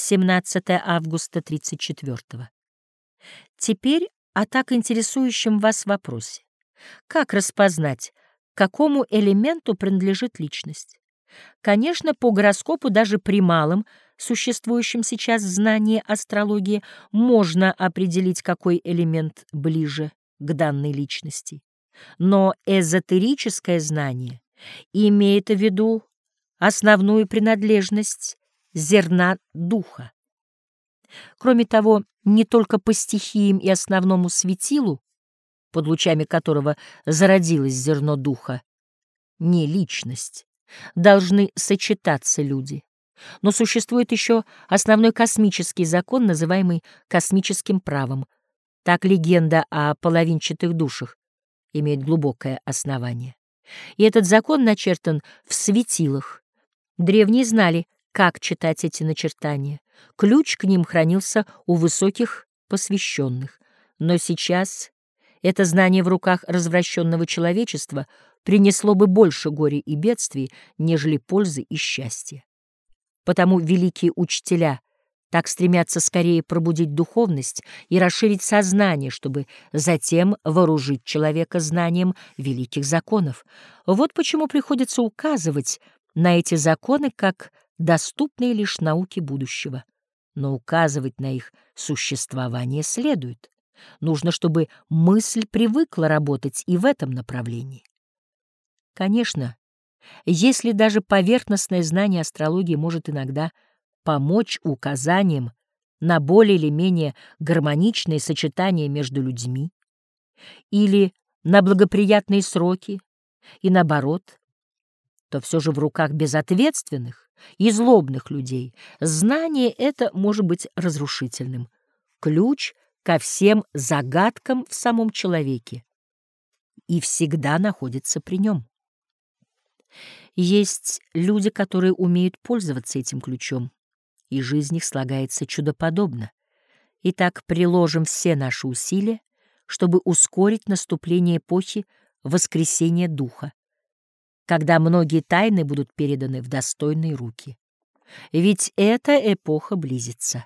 17 августа 34 -го. Теперь о так интересующем вас вопросе. Как распознать, к какому элементу принадлежит личность? Конечно, по гороскопу даже при малом, существующем сейчас знании астрологии, можно определить, какой элемент ближе к данной личности. Но эзотерическое знание имеет в виду основную принадлежность зерна духа. Кроме того, не только по стихиям и основному светилу, под лучами которого зародилось зерно духа, не личность, должны сочетаться люди. Но существует еще основной космический закон, называемый космическим правом. Так легенда о половинчатых душах имеет глубокое основание. И этот закон начертан в светилах. Древние знали, как читать эти начертания. Ключ к ним хранился у высоких посвященных. Но сейчас это знание в руках развращенного человечества принесло бы больше горя и бедствий, нежели пользы и счастья. Потому великие учителя так стремятся скорее пробудить духовность и расширить сознание, чтобы затем вооружить человека знанием великих законов. Вот почему приходится указывать на эти законы как доступные лишь науке будущего. Но указывать на их существование следует. Нужно, чтобы мысль привыкла работать и в этом направлении. Конечно, если даже поверхностное знание астрологии может иногда помочь указаниям на более или менее гармоничные сочетания между людьми или на благоприятные сроки и наоборот, то все же в руках безответственных и злобных людей знание это может быть разрушительным. Ключ ко всем загадкам в самом человеке и всегда находится при нем. Есть люди, которые умеют пользоваться этим ключом, и жизнь их слагается чудоподобно. Итак, приложим все наши усилия, чтобы ускорить наступление эпохи воскресения духа, когда многие тайны будут переданы в достойные руки. Ведь эта эпоха близится.